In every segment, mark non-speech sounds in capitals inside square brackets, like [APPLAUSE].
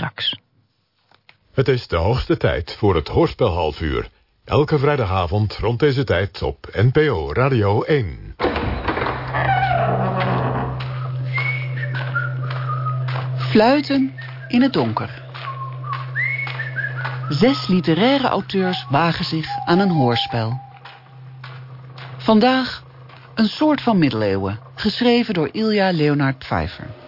straks. Het is de hoogste tijd voor het Hoorspel halfuur. Elke vrijdagavond rond deze tijd op NPO Radio 1. Fluiten in het donker. Zes literaire auteurs wagen zich aan een hoorspel. Vandaag een soort van middeleeuwen, geschreven door Ilja Leonard Pfeiffer.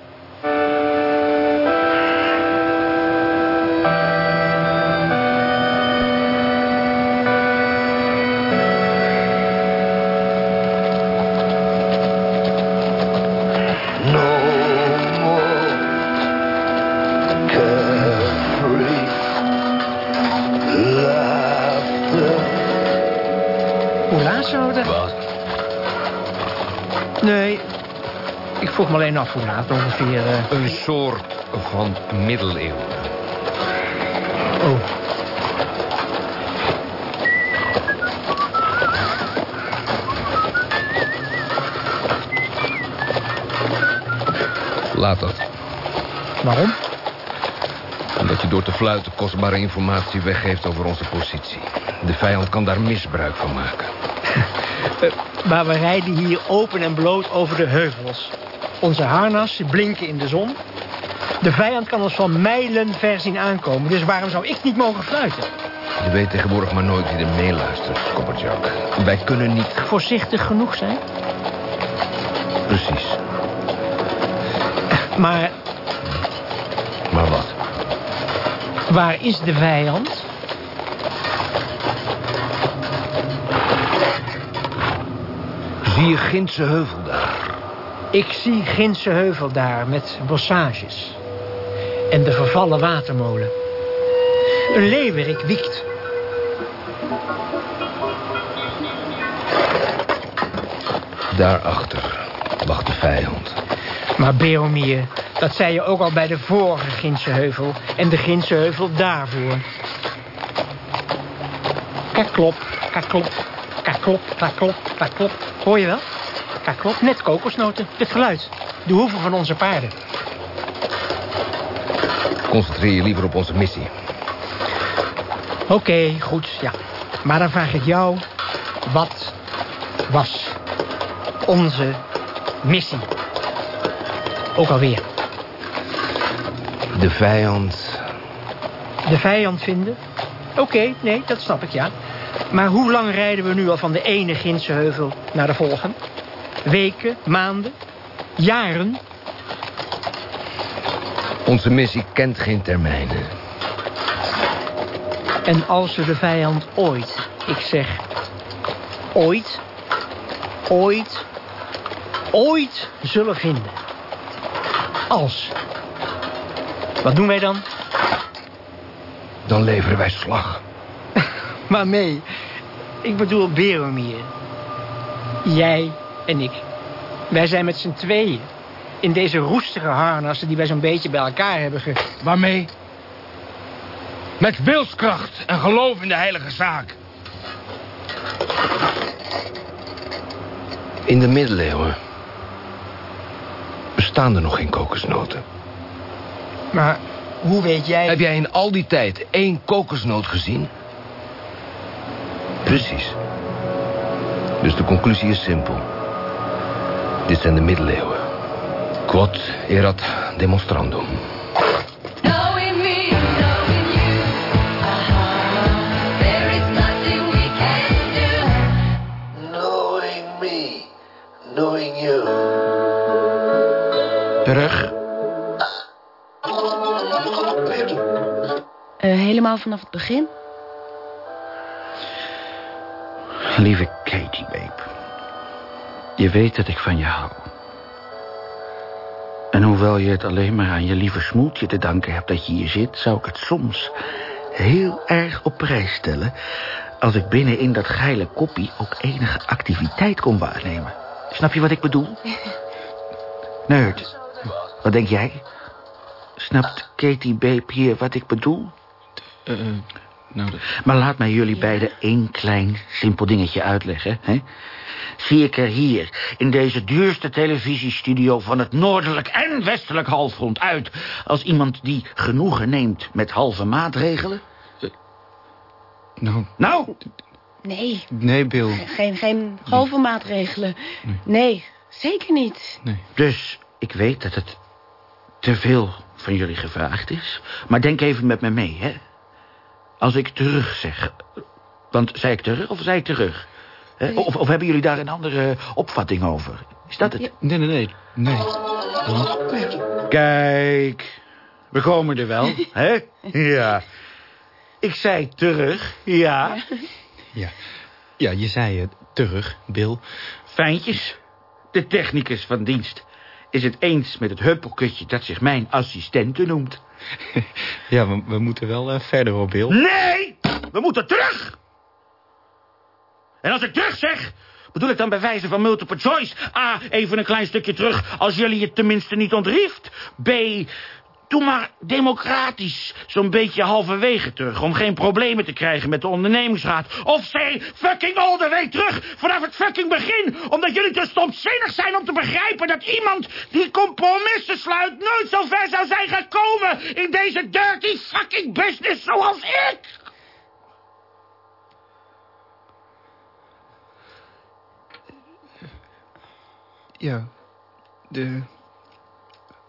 Vroeg me alleen af hoe laat ongeveer... Uh... Een soort van middeleeuwen. Oh. Laat dat. Waarom? Omdat je door te fluiten kostbare informatie weggeeft over onze positie. De vijand kan daar misbruik van maken. Uh, maar we rijden hier open en bloot over de heuvels. Onze harnassen blinken in de zon. De vijand kan ons van mijlen ver zien aankomen. Dus waarom zou ik niet mogen fluiten? Je weet tegenwoordig maar nooit wie er meeluistert, Koppertjak. Wij kunnen niet... Voorzichtig genoeg zijn? Precies. Maar... Maar wat? Waar is de vijand? Zie je Gindse heuvel daar? Ik zie Ginse heuvel daar met bossages. En de vervallen watermolen. Een leeuwerik wiekt. Daarachter wacht de vijand. Maar Beomir, dat zei je ook al bij de vorige Ginse heuvel. En de Ginse heuvel daarvoor. Kaklop, kaklop, kaklop, kaklop, kaklop. Hoor je wel? Ja, klopt. Net kokosnoten. Het geluid. De hoeven van onze paarden. Concentreer je liever op onze missie. Oké, goed, ja. Maar dan vraag ik jou... Wat was onze missie? Ook alweer. De vijand... De vijand vinden? Oké, nee, dat snap ik, ja. Maar hoe lang rijden we nu al van de ene Ginse heuvel naar de volgende? Weken, maanden, jaren. Onze missie kent geen termijnen. En als we de vijand ooit, ik zeg ooit, ooit, ooit zullen vinden. Als. Wat doen wij dan? Dan leveren wij slag. [LAUGHS] maar mee. Ik bedoel Beromir. Jij en ik. Wij zijn met z'n tweeën. In deze roestige harnassen die wij zo'n beetje bij elkaar hebben ge... Waarmee? Met wilskracht en geloof in de heilige zaak. In de middeleeuwen bestaan er nog geen kokosnoten. Maar hoe weet jij... Heb jij in al die tijd één kokosnoot gezien? Precies. Dus de conclusie is simpel. Dit zijn de middeleeuwen. Quod erat demonstrandum. knowing you. Terug. Uh, helemaal vanaf het begin? Lieve. Je weet dat ik van je hou. En hoewel je het alleen maar aan je lieve smoeltje te danken hebt dat je hier zit... zou ik het soms heel erg op prijs stellen... als ik binnen in dat geile koppie ook enige activiteit kon waarnemen. Snap je wat ik bedoel? [LAUGHS] Nerd, wat denk jij? Snapt Katie Babe hier wat ik bedoel? Uh, Nou, Maar laat mij jullie beiden één klein simpel dingetje uitleggen. Hè? Zie ik er hier, in deze duurste televisiestudio... van het noordelijk en westelijk halfrond uit... als iemand die genoegen neemt met halve maatregelen? Nou... Nou? Nee. Nee, Bill. Geen, geen halve maatregelen. Nee. nee, zeker niet. Nee. Dus ik weet dat het te veel van jullie gevraagd is. Maar denk even met me mee, hè. Als ik terug zeg... Want zei ik terug of zei ik terug? Of, of hebben jullie daar een andere opvatting over? Is dat het? Nee, nee, nee. Nee. Kijk, we komen er wel, [LAUGHS] hè? Ja. Ik zei terug, ja. Ja, ja je zei het. Terug, Bill. Fijntjes. De technicus van dienst is het eens met het huppelkutje dat zich mijn assistente noemt. [LAUGHS] Ja, we, we moeten wel uh, verder op, Bill. Nee, we moeten terug. En als ik terug zeg, bedoel ik dan bij wijze van multiple choice. A, even een klein stukje terug, als jullie het tenminste niet ontrieft. B, doe maar democratisch, zo'n beetje halverwege terug... om geen problemen te krijgen met de ondernemingsraad. Of C, fucking all the way terug, vanaf het fucking begin... omdat jullie te stomzinnig zijn om te begrijpen dat iemand... die compromissen sluit nooit zo ver zou zijn gekomen... in deze dirty fucking business zoals ik... Ja, de...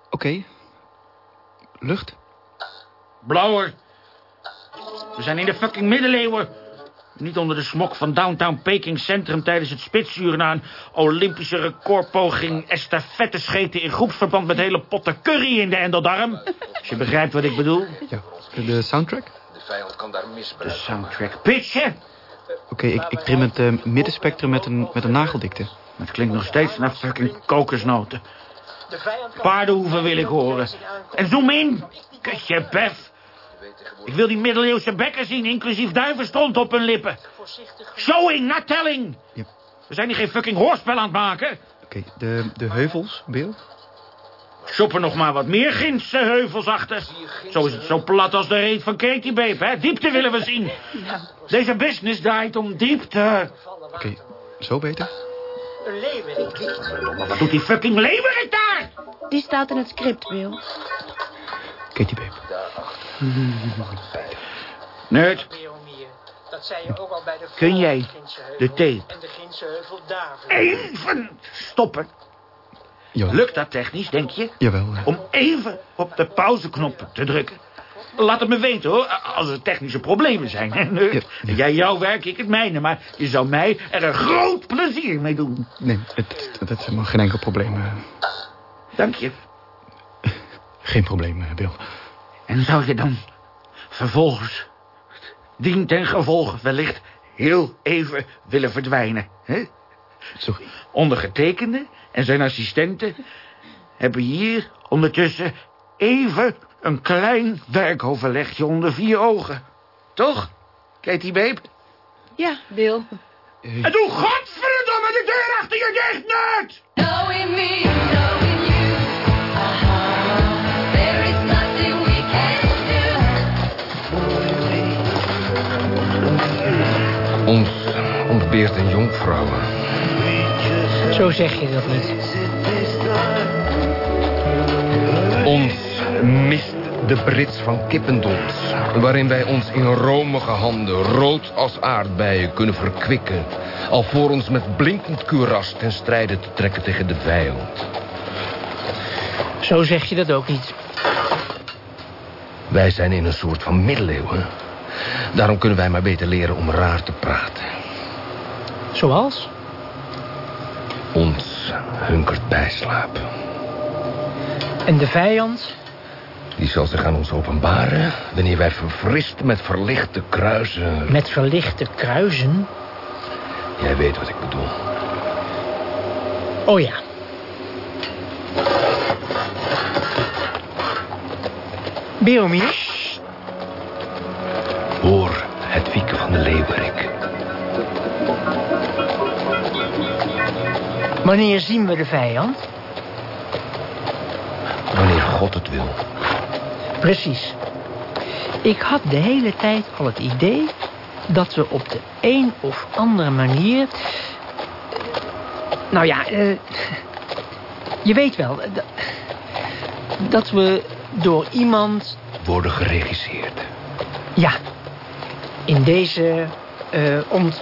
Oké. Lucht? Blauwer. We zijn in de fucking middeleeuwen. Niet onder de smok van downtown Peking Centrum... tijdens het spitsuur na een Olympische recordpoging... estafette scheten in groepsverband met hele potten curry in de endeldarm. Als je begrijpt wat ik bedoel. Ja, de soundtrack? De vijand kan daar misbruik De soundtrack. Pitchen! Oké, ik, ik trim het uh, middenspectrum met een, met een nageldikte. Het klinkt nog steeds naar fucking kokosnoten. Paardenhoeven wil ik horen. En zoom in. Kutje, Bef. Ik wil die middeleeuwse bekken zien, inclusief duivenstront op hun lippen. Showing, not telling. Ja. We zijn hier geen fucking hoorspel aan het maken. Oké, de, de heuvels, Bill? Shop er nog maar wat meer Gindse heuvels achter. Zo is het zo plat als de reet van Katie Babe, hè? Diepte willen we zien. Deze business draait om diepte. Oké, zo beter? Een leeuwerik. Wat doet die fucking leeuwerik daar? Die staat in het script, Bill. Katie Babe. Nerd, Dat zei je ook al bij de kun jij de tape En de even stoppen? Jawel. Lukt dat technisch, denk je? Jawel. Om even op de pauzeknop te drukken. Laat het me weten, hoor, als er technische problemen zijn. Ja. Jij jouw werk, ik het mijne. Maar je zou mij er een groot plezier mee doen. Nee, het, het is helemaal geen enkel probleem. eh. Dank je. Geen probleem, eh, Bill. En zou je dan vervolgens, dien ten gevolge, wellicht heel even willen verdwijnen, hè? Sorry. Ondergetekende en zijn assistenten hebben hier ondertussen even een klein werkoverlegje onder vier ogen. Toch, Katie Babe? Ja, Bill. En doe godverdomme de deur achter je dicht, nerd! Knowing me, knowing you. There is nothing we can do. Ons ontbeert een jonkvrouwen. Zo zeg je dat niet. Mist de brits van Kippendons... waarin wij ons in romige handen, rood als aardbeien, kunnen verkwikken... alvorens met blinkend kuras ten strijde te trekken tegen de vijand. Zo zeg je dat ook niet. Wij zijn in een soort van middeleeuwen. Daarom kunnen wij maar beter leren om raar te praten. Zoals? Ons hunkert bijslaap. En de vijand? Die zal zich aan ons openbaren... wanneer wij verfrist met verlichte kruisen... Met verlichte kruisen? Jij weet wat ik bedoel. Oh ja. Beomir? Hoor het wieken van de leeuwerik. Wanneer zien we de vijand? Wanneer God het wil. Precies. Ik had de hele tijd al het idee dat we op de een of andere manier... Nou ja, eh, je weet wel... eh, dat- we door iemand... Worden geregisseerd. Ja, in deze eh ont,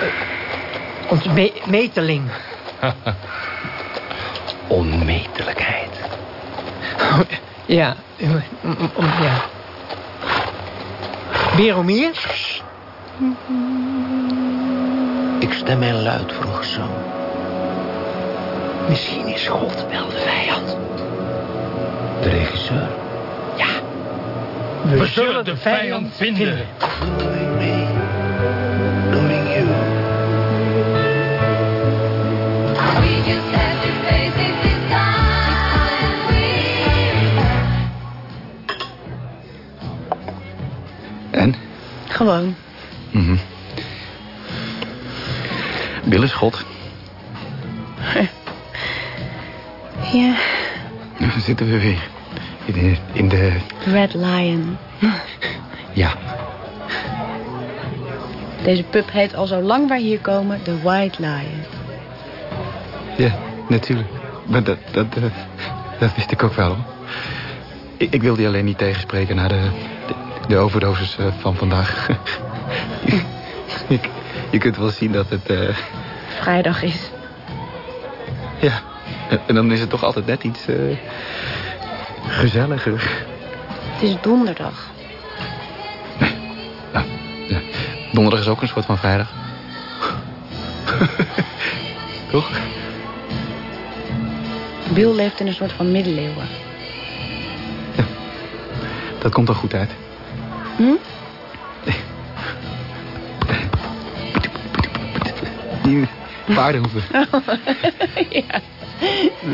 eh, ontmeteling. [LAUGHS] Onmetelijkheid. Ja, eh, ja. Beromir? Ik stem mij luid, vroeg zo. Misschien is God wel de vijand. De regisseur. Ja. We, zullen de vijand vinden. Gewoon. Mhm. Bill is God. [LAUGHS] Ja, Dan zitten we weer. In de... In de Red Lion. [LAUGHS] ja. Deze pub heet al zo lang wij hier komen de White Lion. Ja, natuurlijk. Maar dat, dat, eh, dat wist ik ook wel. Ik, ik wilde je alleen niet tegenspreken na de, de, overdosis eh, van vandaag. [LAUGHS] ik, je kunt wel zien dat het... eh, Vrijdag is. ja, en- dan is het toch altijd net iets... eh, gezelliger. Het is donderdag. Nou, ja. Donderdag is ook een soort van vrijdag. [LAUGHS] toch? Bill leeft in een soort van middeleeuwen. Dat komt er goed uit. Hm? Die paardenhoeven. [LAUGHS] ja.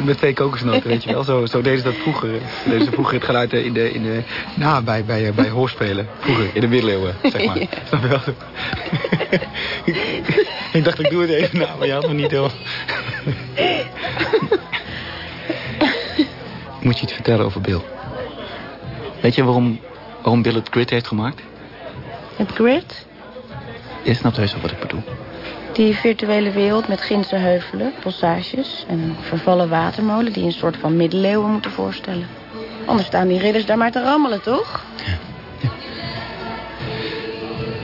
Met twee kokosnoten, weet je wel. Zo, zo deden ze dat vroeger. Deden ze vroeger het geluid in de, in de, na, bij, bij, eh, bij hoorspelen. Vroeger, in de middeleeuwen, zeg maar. Ja. Snap je wel? [LAUGHS] ik dacht, ik doe het even na, maar je had me niet heel... [LAUGHS] Moet je iets vertellen over Bill? Weet je waarom, waarom Bill het grid heeft gemaakt? Het grid, Je snapt heus wel wat ik bedoel. die virtuele wereld met ginse heuvelen, bossages... en een vervallen watermolen die een soort van middeleeuwen moeten voorstellen. Anders staan die ridders daar maar te rammelen, toch?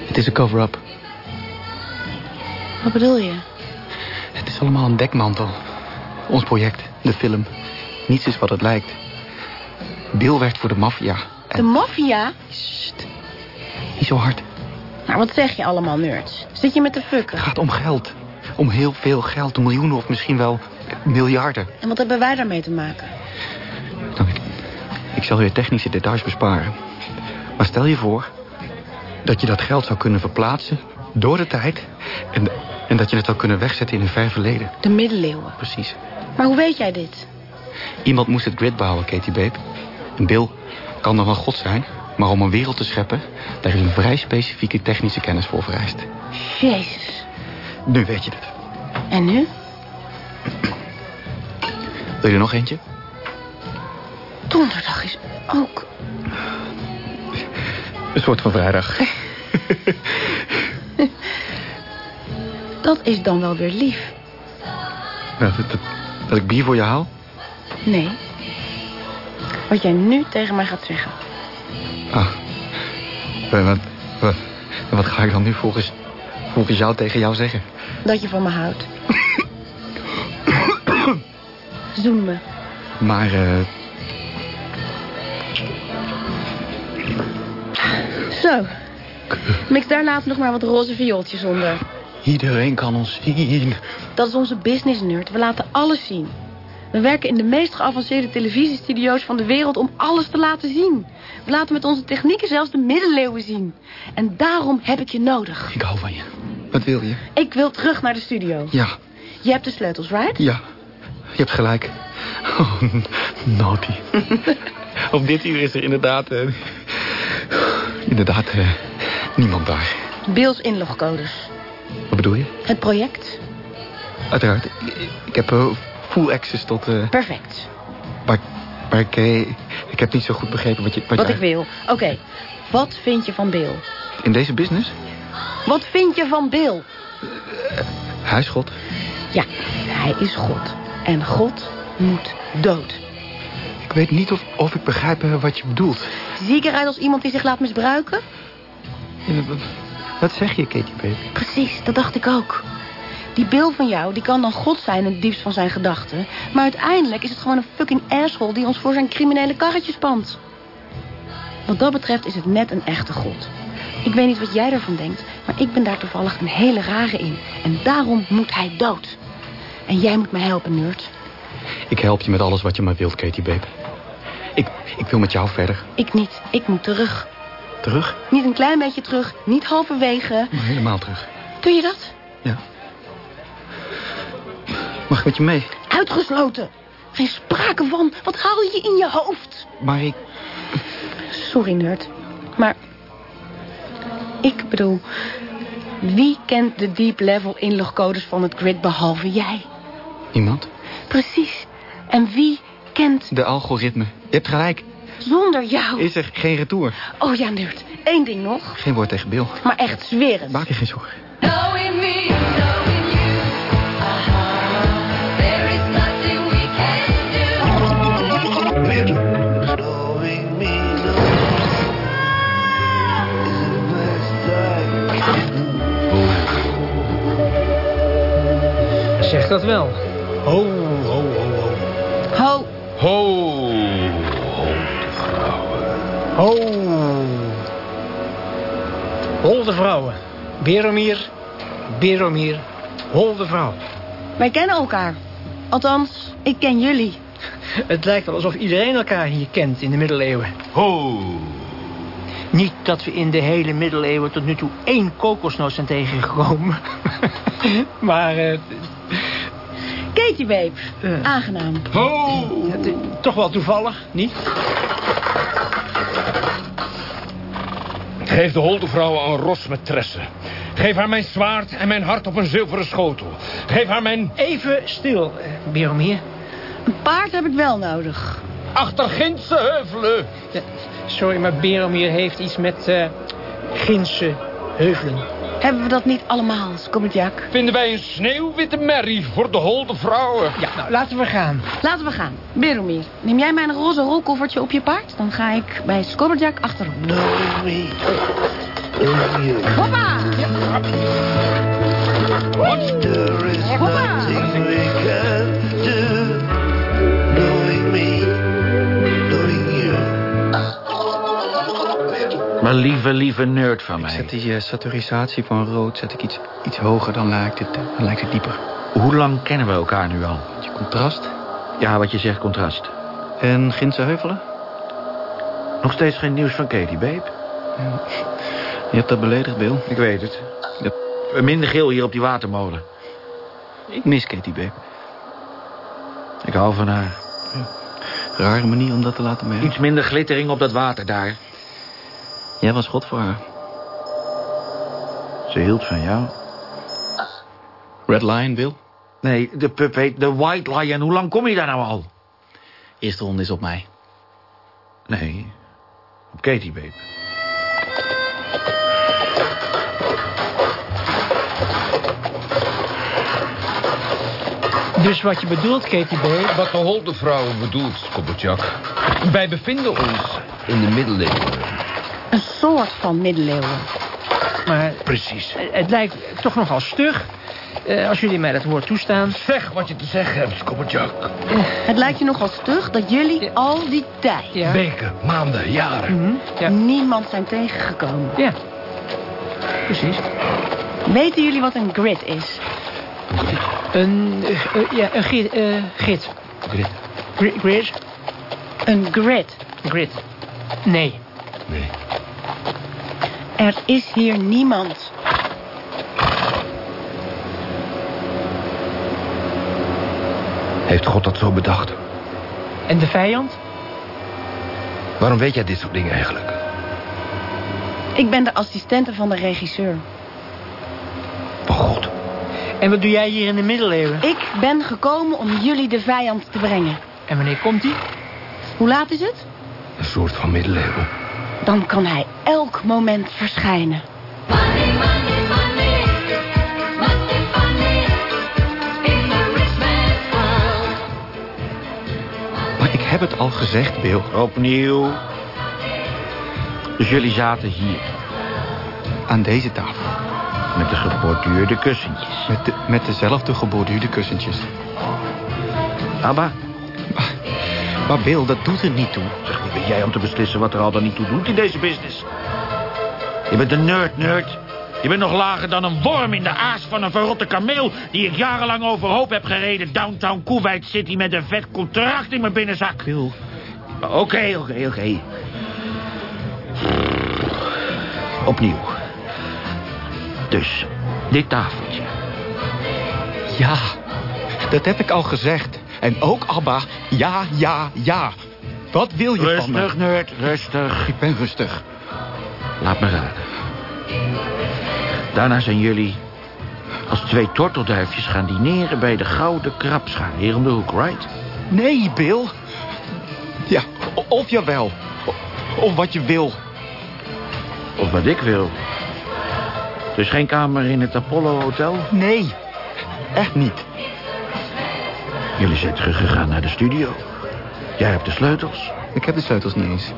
Het is een cover-up. Wat bedoel je? Het is allemaal een dekmantel. Ons project, de film. Niets is wat het lijkt. Bill werkt voor de maffia. De maffia? Sst. Niet zo hard. Nou, wat zeg je allemaal, nerds? Zit je met de fukken? Het gaat om geld. Om heel veel geld. Miljoenen of misschien wel miljarden. En wat hebben wij daarmee te maken? Nou, ik, ik zal je technische details besparen. Maar stel je voor dat je dat geld zou kunnen verplaatsen door de tijd... en, en dat je het zou kunnen wegzetten in een ver verleden. De middeleeuwen. Precies. Maar hoe weet jij dit? Iemand moest het grid bouwen, Katie Babe. En Bill kan nog wel god zijn... maar om een wereld te scheppen... daar is een vrij specifieke technische kennis voor vereist. Jezus. Nu weet je het. En nu? Wil je er nog eentje? Donderdag is ook... Een soort van vrijdag. [LAUGHS] Dat is dan wel weer lief. Nou, dat, dat, dat ik bier voor je haal? Nee. Wat jij nu tegen mij gaat zeggen. Ah. Eh, Wat, wat, wat ga ik dan nu volgens, volgens jou tegen jou zeggen? Dat je van me houdt. [COUGHS] Zoen me. Maar, eh, Zo. Mix daar later nog maar wat roze viooltjes onder. iedereen kan ons zien. Dat is onze business nerd. We laten alles zien. We werken in de meest geavanceerde televisiestudio's van de wereld om alles te laten zien. We laten met onze technieken zelfs de middeleeuwen zien. En daarom heb ik je nodig. Ik hou van je. Wat wil je? Ik wil terug naar de studio. Ja, Je hebt de sleutels, right? ja. Je hebt gelijk. Oh, naughty. [LAUGHS] Op dit uur is er inderdaad... eh, inderdaad, eh, niemand daar. Bill's inlogcodes. Wat bedoel je? Het project. Uiteraard. Ik, ik heb eh, full access tot... eh Perfect. maar maar ik, eh, ik heb niet zo goed begrepen wat je... Wat, Wat je ik wil. Oké, wat vind je van Bill? In deze business? Wat vind je van Bill? Hij is God. Ja, hij is God. En God moet dood. Ik weet niet of, of ik begrijp eh, wat je bedoelt. Zie ik eruit als iemand die zich laat misbruiken? Ja, Wat zeg je, Katie baby? Precies, dat dacht ik ook. Die Bill van jou, die kan dan God zijn in het diepst van zijn gedachten. Maar uiteindelijk is het gewoon een fucking asshole die ons voor zijn criminele karretje spant. Wat dat betreft is het net een echte God. Ik weet niet wat jij ervan denkt, maar ik ben daar toevallig een hele rare in. En daarom moet hij dood. En jij moet me helpen, nerd. Ik help je met alles wat je maar wilt, Katie baby. Ik, ik wil met jou verder. Ik niet, ik moet terug. Terug? Niet een klein beetje terug, niet halverwege. Maar helemaal terug. Kun je dat? Ja. Mag ik met je mee? Uitgesloten. Geen sprake van. Wat haal je in je hoofd? Maar ik... Sorry, nerd. Maar... Ik bedoel... Wie kent de deep level inlogcodes van het grid behalve jij? Niemand? Precies. En wie kent De algoritme. Je hebt gelijk. zonder jou? Is er geen retour? Oh ja, nerd. Eén ding nog. Geen woord tegen Bill. Maar echt zweren. Maak je geen zorgen. Zeg dat wel. Ho, ho, ho, ho. Ho. Ho, Ho. Holde vrouwen. Beromir, Beromir, holde vrouw. Wij kennen elkaar. Althans, ik ken jullie. [LAUGHS] Het lijkt wel alsof iedereen elkaar hier kent in de middeleeuwen. ho. Niet dat we in de hele middeleeuwen tot nu toe één kokosnoot zijn tegengekomen. [LAUGHS] maar eh, Katie Babe. Eh. Aangenaam. Ho! het toch wel toevallig, niet? Geef de holde vrouwen een ros met tressen. Geef haar mijn zwaard en mijn hart op een zilveren schotel. Geef haar mijn... Even stil, Beromir. Een paard heb ik wel nodig. Achter Gindse heuvelen. Ja, sorry, maar Beromir heeft iets met eh Ginse heuvelen. Hebben we dat niet allemaal, Skobberjak? Vinden wij een sneeuwwitte merrie voor de holde vrouwen. Ja, nou, laten we gaan. Laten we gaan. Beromir, neem jij mijn roze rolkoffertje op je paard? Dan ga ik bij me, knowing you. Hoppa! There is Hoppa! nothing we can do. Maar lieve, lieve nerd van Ik mij. zet die eh, saturisatie van rood zet ik iets, iets hoger, dan lijkt, het, eh, dan lijkt het dieper. Hoe lang kennen we elkaar nu al? Je contrast. Ja, wat je zegt, contrast. En Gindse heuvelen? Nog steeds geen nieuws van Katie, babe? Je hebt dat beledigd, Bill. Ik weet het. Minder geel hier op die watermolen. Ik mis Katie, babe. Ik hou van haar. Rare manier om dat te laten merken. Iets minder glittering op dat water daar. Jij was God voor haar. Ze hield van jou. Red Lion, Bill. Nee, de pup heet de White Lion. Hoe lang kom je daar nou al? Eerste ronde is op mij. Nee, op Katie, babe. Dus wat je bedoelt, Katie B. Wat de holde vrouwen bedoelt, Skobbertjak. Wij bevinden ons in de middeleeuwen. Een soort van middeleeuwen. Maar Precies. eh, het lijkt toch nogal stug. eh, als jullie mij dat woord toestaan. Zeg wat je te zeggen hebt, Skobbertjak. Het lijkt je nogal stug dat jullie al die tijd... Ja. Weken, maanden, jaren. Mhm, ja. niemand zijn tegengekomen. ja. Precies. Weten jullie wat een grid is? Een, eh, eh, ja, een grid. eh, grid. Grid. Grid. Grid. Een grid. Grid. Nee. Nee. Er is hier niemand. Heeft God dat zo bedacht? En de vijand? Waarom weet jij dit soort dingen eigenlijk? Ik ben de assistente van de regisseur. Van God. En wat doe jij hier in de middeleeuwen? Ik ben gekomen om jullie de vijand te brengen. En wanneer komt die? Hoe laat is het? Een soort van middeleeuwen. Dan kan hij elk moment verschijnen. Money, money, money. In. Maar ik heb het al gezegd, Bill. Opnieuw. Dus jullie zaten hier Aan deze tafel. met de geborduurde kussentjes. Met, de, met dezelfde geborduurde kussentjes. Abba, Maar Bill, dat doet er niet toe. zeg, wie ben jij om te beslissen wat er al dan niet toe doet in deze business? Je bent een nerd, nerd. Je bent nog lager dan een worm in de aas van een verrotte kameel... die ik jarenlang overhoop heb gereden... downtown Kuwait City met een vet contract in mijn binnenzak. Bill, Oké, oké, oké. Opnieuw. Dus, dit tafeltje. ja. Dat heb ik al gezegd. En ook Abba, ja, ja, ja. Wat wil je van me? Rustig, nerd, rustig. Ik ben rustig. Laat me raden. Daarna zijn jullie als twee tortelduifjes gaan dineren... bij de Gouden Krabschaar hier om de hoek, right? Nee, Bill. Ja, of jawel. Of wat je wil. Of wat ik wil. Dus geen kamer in het Apollo Hotel? Nee, echt niet. Jullie zijn teruggegaan naar de studio. Jij hebt de sleutels. Ik heb de sleutels niet eens.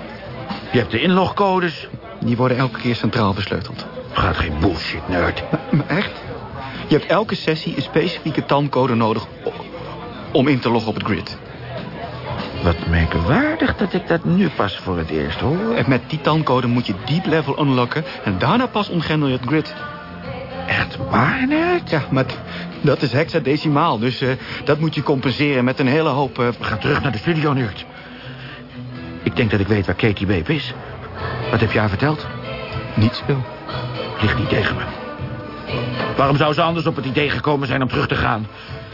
Je hebt de inlogcodes. Die worden elke keer centraal versleuteld. Gaat geen bullshit, nerd. Maar, maar echt? Je hebt elke sessie een specifieke tancode nodig om in te loggen op het grid. Wat merkwaardig dat ik dat nu pas voor het eerst hoor. En met die tancode moet je deep level unlocken en daarna pas ontgrendel je het grid. Echt waar, nerd? Ja, maar dat is hexadecimaal, dus eh, dat moet je compenseren met een hele hoop... eh, We gaan terug naar de studio, nerd. Ik denk dat ik weet waar Katie Babe is. Wat heb je haar verteld? niets wil. Ligt niet tegen me. Waarom zou ze anders op het idee gekomen zijn om terug te gaan?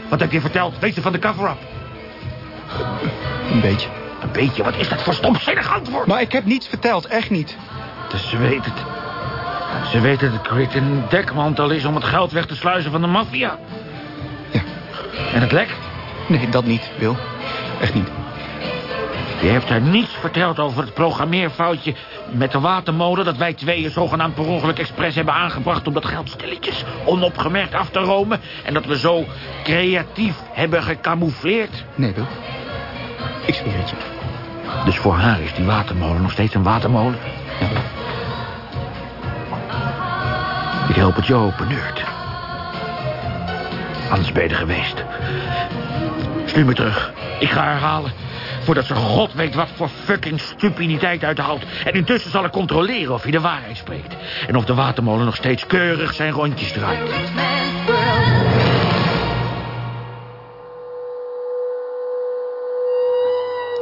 Wat heb je verteld? Weet ze van de cover-up? Een beetje. Een beetje, wat is dat voor stomzinnig antwoord? Maar ik heb niets verteld, echt niet. Dus ze weet het. Ze weet dat het Grit een dekmantel is om het geld weg te sluizen van de maffia. Ja. En het lek? Nee, dat niet, Wil. Echt niet. Je hebt haar niets verteld over het programmeerfoutje met de watermolen... dat wij tweeën zogenaamd per ongeluk expres hebben aangebracht... om dat geld stilletjes onopgemerkt af te romen... en dat we zo creatief hebben gecamoufleerd. Nee, Wil. Ik zweer het je. Dus voor haar is die watermolen nog steeds een watermolen? Ja. Ik help het je open, nerd. Anders ben je er geweest. Stuur me terug. Ik ga herhalen. Voordat ze god weet wat voor fucking stupiditeit uithaalt. En intussen zal ik controleren of hij de waarheid spreekt. En of de watermolen nog steeds keurig zijn rondjes draait.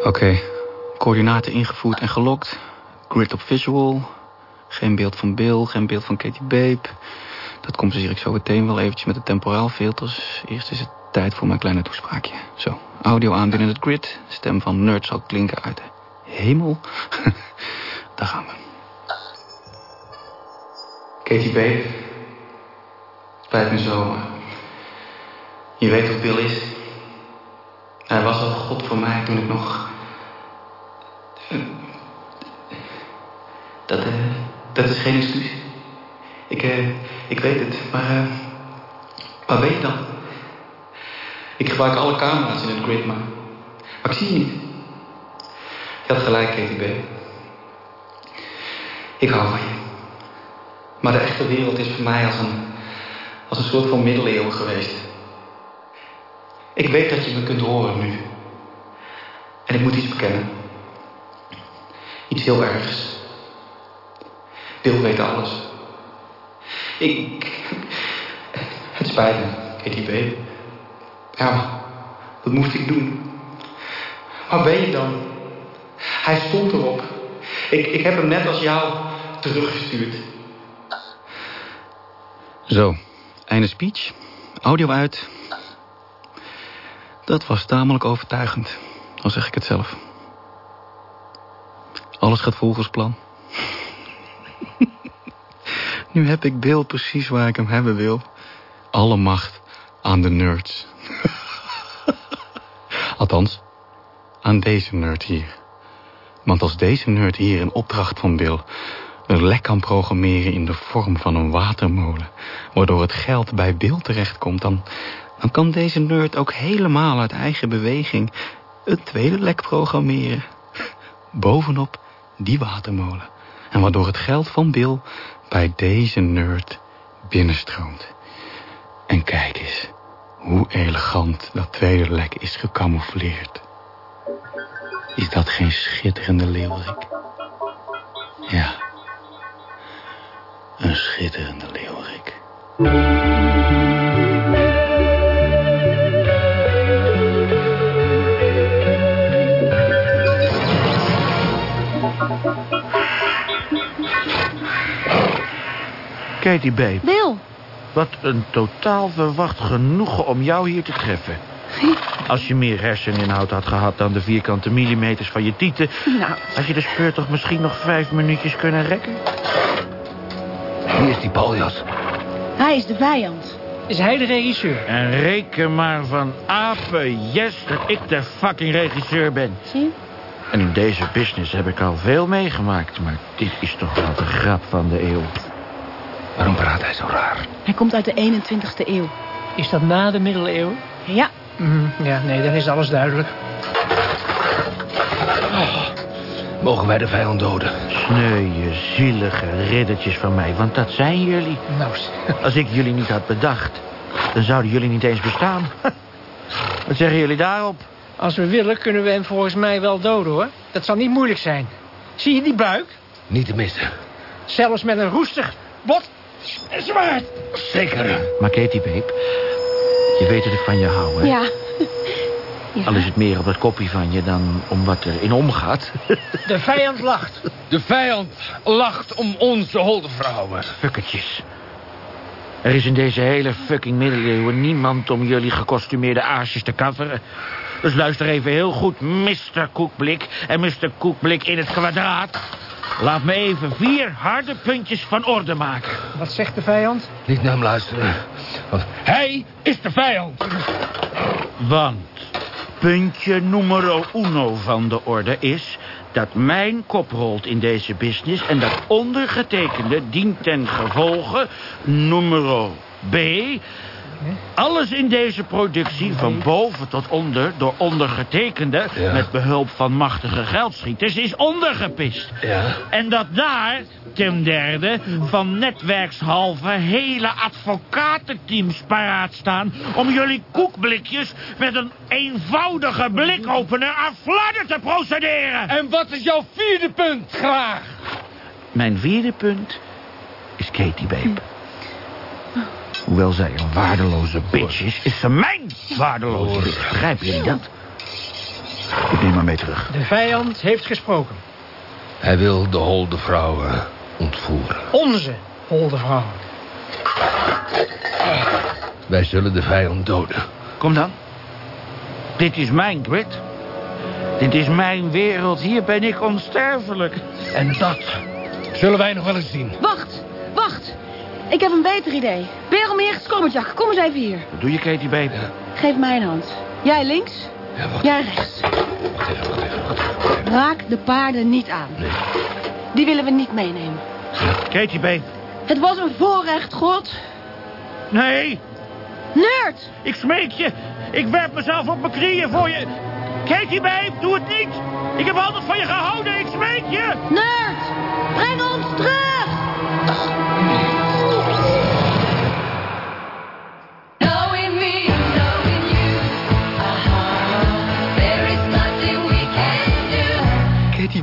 Oké, coördinaten ingevoerd en gelokt. Grid op visual. Geen beeld van Bill, geen beeld van Katie Babe. Dat compenseer ik zo meteen wel eventjes met de temporaalfilters. Eerst is het tijd voor mijn kleine toespraakje. Zo, audio aan binnen het grid. Stem van nerd zal klinken uit de hemel. [LAUGHS] Daar gaan we. Katie Babe. Spijt me zo, maar... Je weet wat Bill is. Hij was al God voor mij toen ik nog... Eh, Dat, eh, dat is geen excuus. Ik, eh, ik weet het, maar... eh, waar ben je dan? Ik gebruik alle camera's in het grid, maar... Maar ik zie je niet. Je had gelijk, Katie B. Ik hou van je. Maar de echte wereld is voor mij als een... als een soort van middeleeuwen geweest. Ik weet dat je me kunt horen nu. En ik moet iets bekennen. Iets heel ergs. Bill weet alles. Ik... Het spijt me, B. Ja, wat moest ik doen? Waar ben je dan? Hij stond erop. Ik, ik heb hem net als jou teruggestuurd. Zo, einde speech. Audio uit. Dat was tamelijk overtuigend, al zeg ik het zelf. Alles gaat volgens plan. Nu heb ik Bill precies waar ik hem hebben wil. Alle macht aan de nerds. [LAUGHS] Althans, aan deze nerd hier. Want als deze nerd hier in opdracht van Bill... een lek kan programmeren in de vorm van een watermolen... waardoor het geld bij Bill terechtkomt... dan, dan kan deze nerd ook helemaal uit eigen beweging... een tweede lek programmeren. [LAUGHS] Bovenop die watermolen. En waardoor het geld van Bill bij deze nerd binnenstroomt. En kijk eens hoe elegant dat tweede lek is gecamoufleerd. Is dat geen schitterende leeuwerik? Ja, een schitterende leeuwerik. Katie Babe, Bill, wat een totaal verwacht genoegen om jou hier te treffen. Als je meer herseninhoud had gehad dan de vierkante millimeters van je tieten... nou, had je de speur toch misschien nog vijf minuutjes kunnen rekken? Wie is die paljas? hij is de vijand. Is hij de regisseur? En reken maar van apen, yes, dat ik de fucking regisseur ben. Zie je? En in deze business heb ik al veel meegemaakt... maar dit is toch wel de grap van de eeuw. Waarom praat hij zo raar? Hij komt uit de 21ste eeuw. Is dat na de middeleeuwen? Ja, Mhm, ja, nee, dan is alles duidelijk. Mogen wij de vijand doden? Sneuwe, zielige riddertjes van mij, want dat zijn jullie. Nou, [LAUGHS] Als ik jullie niet had bedacht, dan zouden jullie niet eens bestaan. [LAUGHS] Wat zeggen jullie daarop? als we willen kunnen we hem volgens mij wel doden, hoor. Dat zal niet moeilijk zijn. Zie je die buik? Niet te missen. Zelfs met een roestig bot zwaard. Zeker. Maar Katie, babe, je weet dat ik van je hou, hè? ja. [LAUGHS] ja. Al is het meer op het kopje van je dan om wat er in omgaat. [LAUGHS] De vijand lacht. De vijand lacht om onze holde vrouwen. Fucketjes. Er is in deze hele fucking middeleeuwen niemand om jullie gekostumeerde aarsjes te coveren. Dus luister even heel goed, Mr. Koekblik en Mr. Koekblik in het kwadraat. Laat me even vier harde puntjes van orde maken. Wat zegt de vijand? Niet naar hem luisteren. Want hij is de vijand. Want puntje numero uno van de orde is... dat mijn kop rolt in deze business... en dat ondergetekende dient ten gevolge numero B... Alles in deze productie, van boven tot onder, door ondergetekende... Ja. met behulp van machtige geldschieters, is ondergepist. Ja. En dat daar, ten derde, van netwerkshalve hele advocatenteams paraat staan... om jullie koekblikjes met een eenvoudige blikopener aan fladder te procederen. En wat is jouw vierde punt, graag? Mijn vierde punt is Katie Babe. Hoewel zij een waardeloze bitch is, is ze mijn waardeloze bitch. Begrijpen jullie dat? Ik neem maar mee terug. De vijand heeft gesproken. Hij wil de holde vrouwen ontvoeren. Onze holde vrouw. Wij zullen de vijand doden. Kom dan. Dit is mijn grid. Dit is mijn wereld. Hier ben ik onsterfelijk. En dat zullen wij nog wel eens zien. Wacht. Ik heb een beter idee. Berelmeer, Skommerjak, kom eens even hier. Wat doe je, Katie? Geef mij een hand. Jij links, Ja, wacht, jij rechts. wacht even, wacht even, wacht even. Raak de paarden niet aan. Nee. Die willen we niet meenemen. Katie. Het was een voorrecht, God. Nee, Nerd! ik smeek je. Ik werp mezelf op mijn knieën voor je. Katie Babe, doe het niet. Ik heb altijd van je gehouden. Ik smeek je. Nerd! Breng ons terug!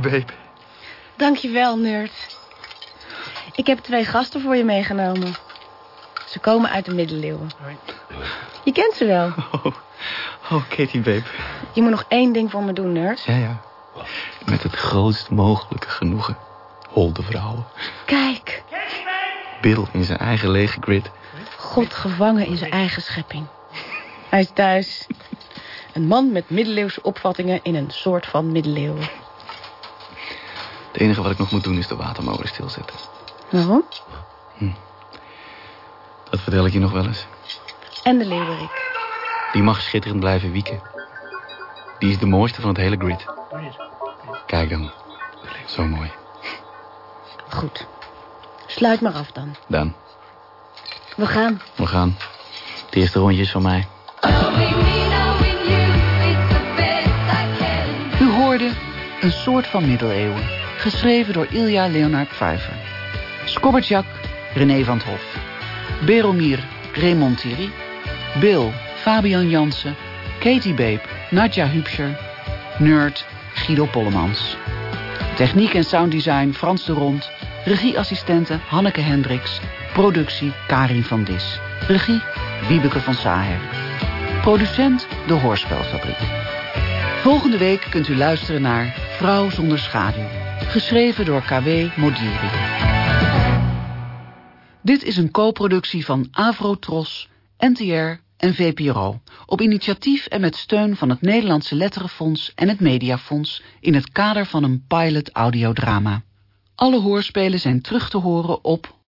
Babe. Dankjewel, Nerd. Ik heb twee gasten voor je meegenomen. Ze komen uit de middeleeuwen. Je kent ze wel. [LAUGHS] Oh, oh, Katie, babe. Je moet nog één ding voor me doen, Nerd. Ja, ja. Met het grootst mogelijke genoegen. Holde vrouwen. Kijk, Bill in zijn eigen lege grid. God gevangen in zijn eigen schepping. Hij is thuis. Een man met middeleeuwse opvattingen in een soort van middeleeuwen. Het enige wat ik nog moet doen is de watermolen stilzetten. Waarom? Dat vertel ik je nog wel eens. En de leeuwerik. Die mag schitterend blijven wieken. Die is de mooiste van het hele grid. Kijk dan. Zo mooi. Goed. Sluit maar af dan. Dan, We gaan. we gaan. Het eerste rondje is van mij. U hoorde Een soort van middeleeuwen, geschreven door Ilja Leonard Pfeiffer. Skobbertjak, René van 't Hof. Beromir, Raymond Thierry. Bill, Fabian Jansen. Katie Beep, Nadja Hübscher. Nerd, Guido Pollemans. Techniek en sounddesign Frans de Rond. Regieassistente Hanneke Hendricks. Productie Karin van Dis. Regie Wiebeke van Saher. Producent De Hoorspelfabriek. Volgende week kunt u luisteren naar Vrouw zonder schaduw. Geschreven door K.W. Modiri. Dit is een co-productie van Avrotros, NTR en VPRO. Op initiatief en met steun van het Nederlandse Letterenfonds en het Mediafonds... in het kader van een pilot audiodrama. Alle hoorspelen zijn terug te horen op